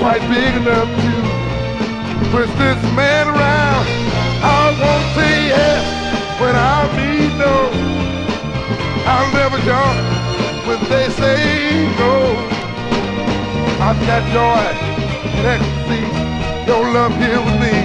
quite big enough to push this man around. I won't say yes when I mean no. I'll never jump when they say no. I've got joy and ecstasy, your love here with me,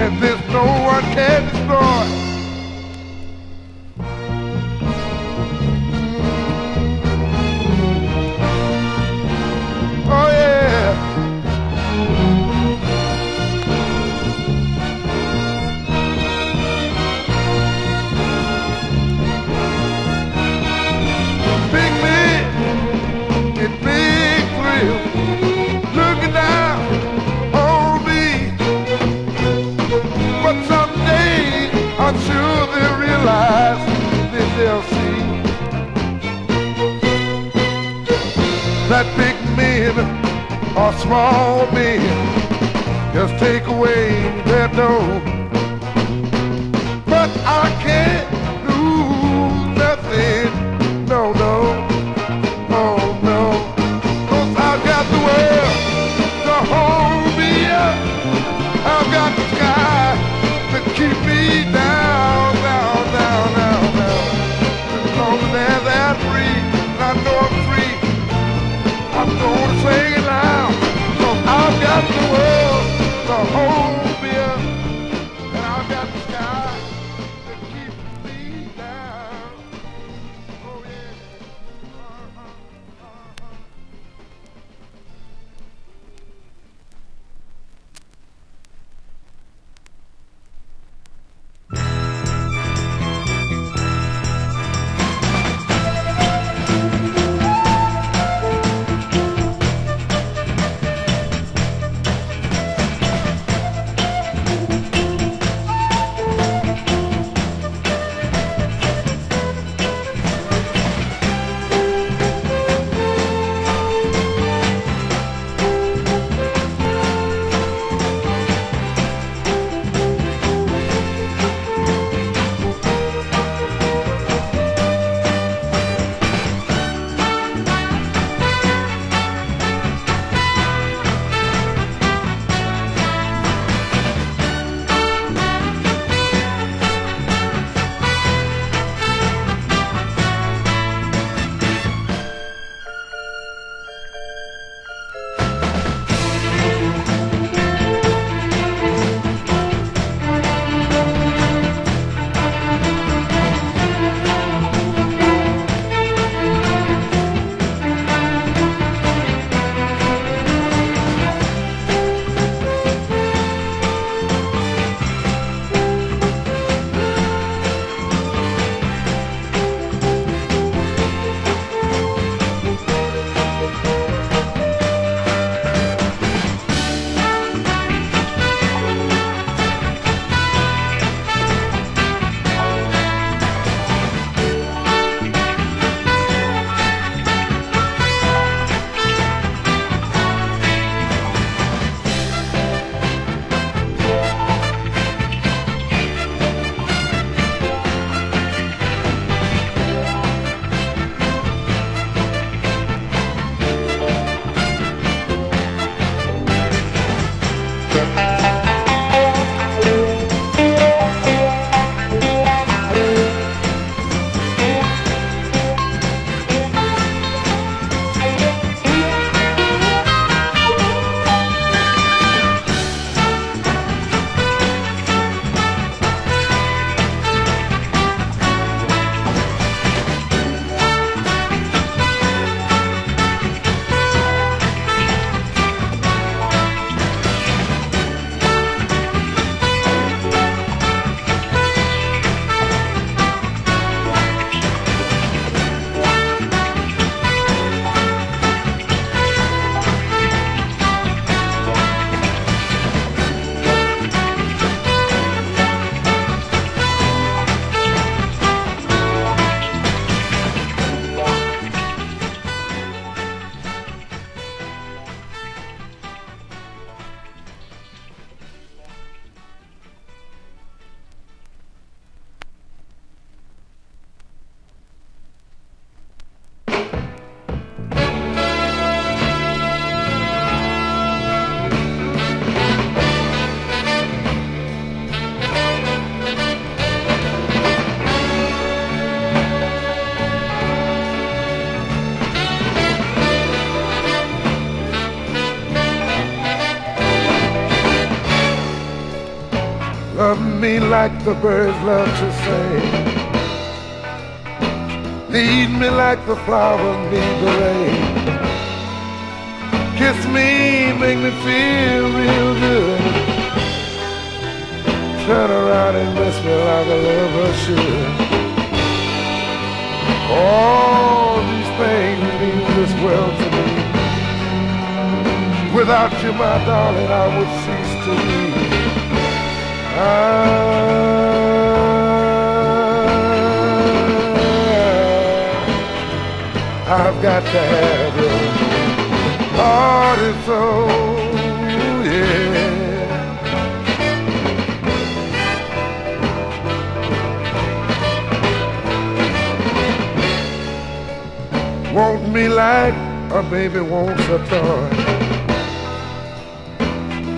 and this no one can destroy. That big men or small men. Just take away their dough. But I can't do nothing. No, no. Oh, no. 'Cause I've got the world to hold me up. I've got the sky to keep me down, like the birds love to sing. Lead me like the flowers need the rain. Kiss me, make me feel real good. Turn around and miss me like a lover should. All these things mean this world to me. Without you, my darling, I would cease to be. I, I've got to have your heart and soul, yeah. Want me like a baby wants a toy.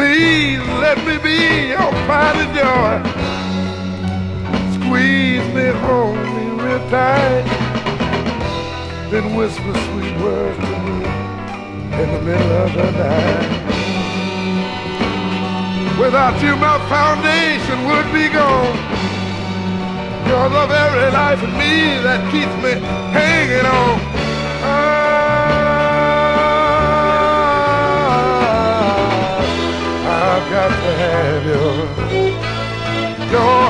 Please let me be your and joy. Squeeze me, hold me real tight. Then whisper sweet words to me in the middle of the night. Without you, my foundation would be gone. You're the very life in me that keeps me hanging on. I've your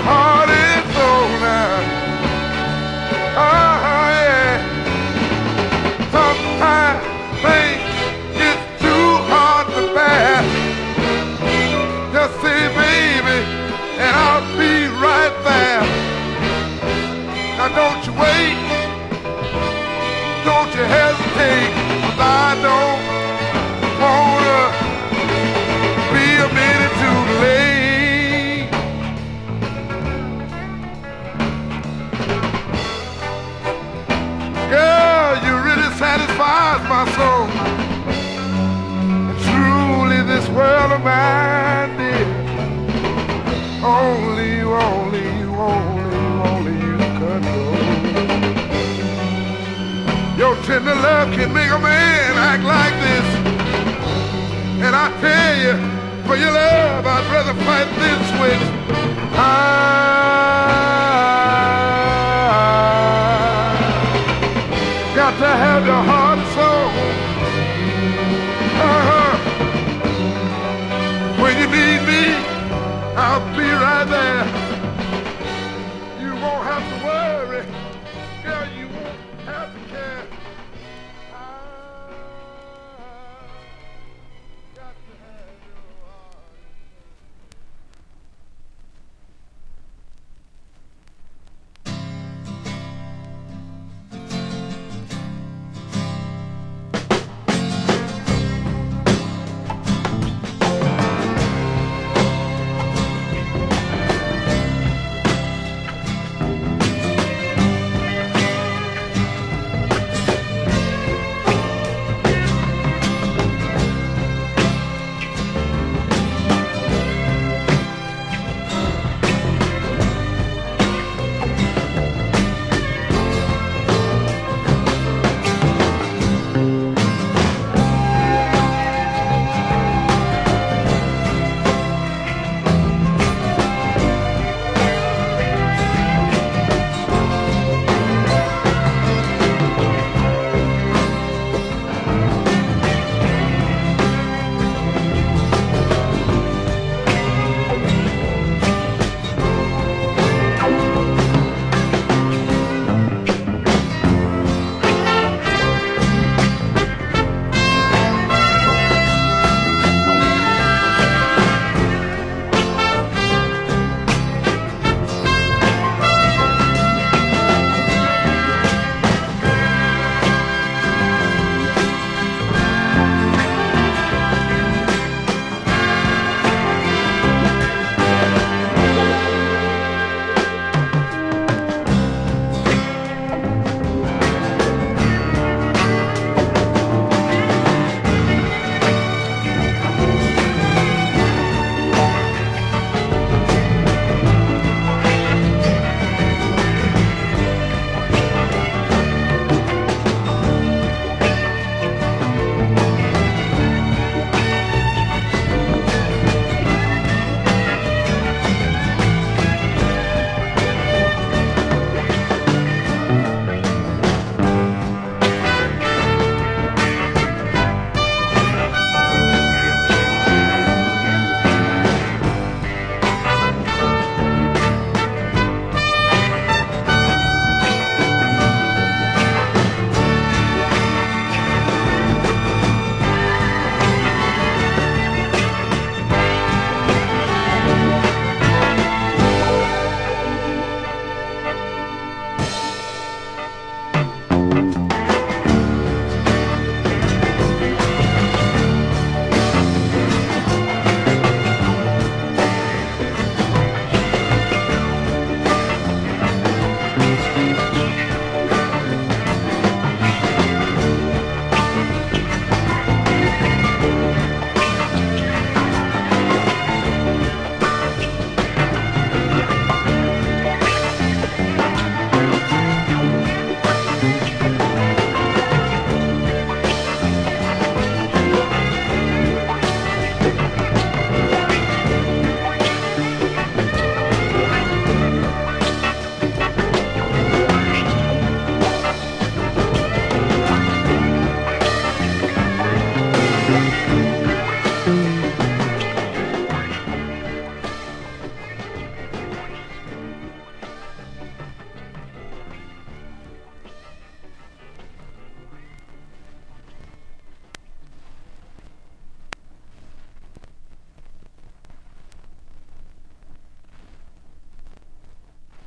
my soul. And truly, this world of mine, dear, only you, only you, only you, only you control. Your tender love can make a man act like this. And I tell you, for your love, I'd rather fight this switch. I got to have your heart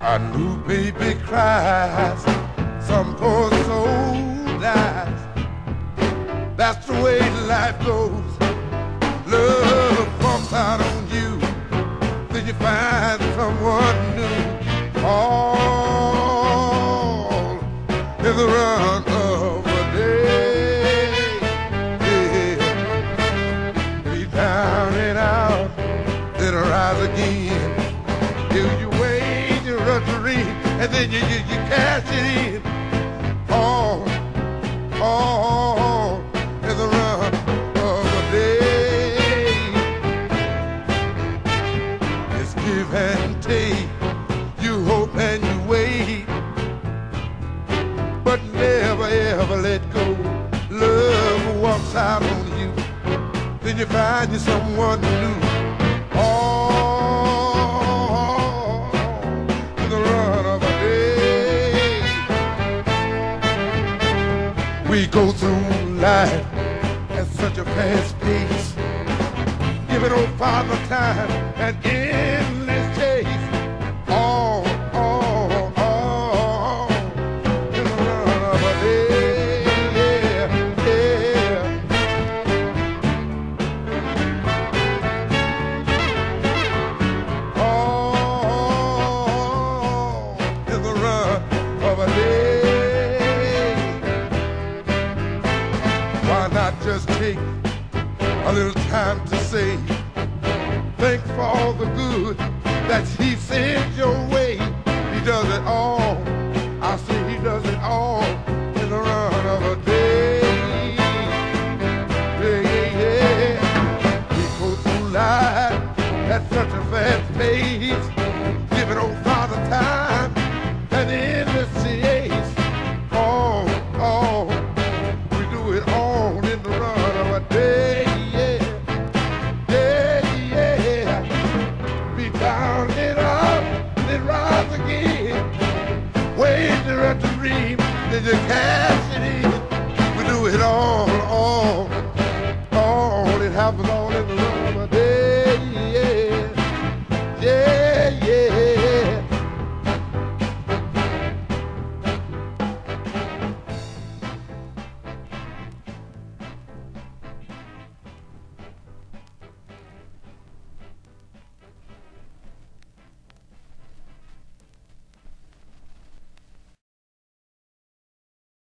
A new baby cries, some poor soul dies. That's the way life goes. Love walks out on you, then you find someone new. All in the run you, you, you cash it in. Day. It's give and take. You hope and you wait, but never ever let go. Love walks out on you, then you find you someone new. We go through life at such a fast pace, Give it old father time and endless it all.